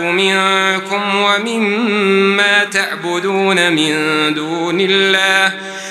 منكم ومما تعبدون من دون الله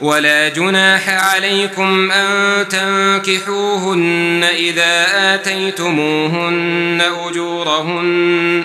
ولا جناح عليكم أن تنكحوهن إذا آتيتموهن أجورهن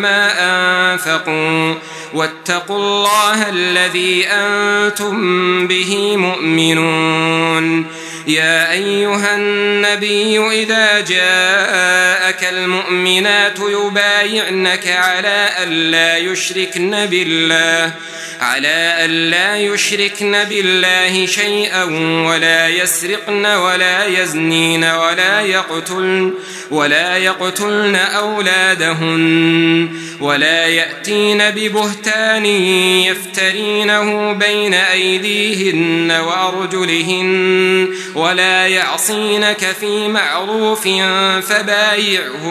وما أنفقوا واتقوا الله الذي أنتم به مؤمنون يا أيها النبي إذا جاءت المؤمنات يبايعنك على ألا يشركن بالله على ألا يشركن بالله شيئا ولا يسرقن ولا يزنين ولا يقتلن ولا يقتلن أولادهن ولا يأتين ببهتان يفترينه بين أيديهن وأرجلهن ولا يعصينك في معروف فبايعهن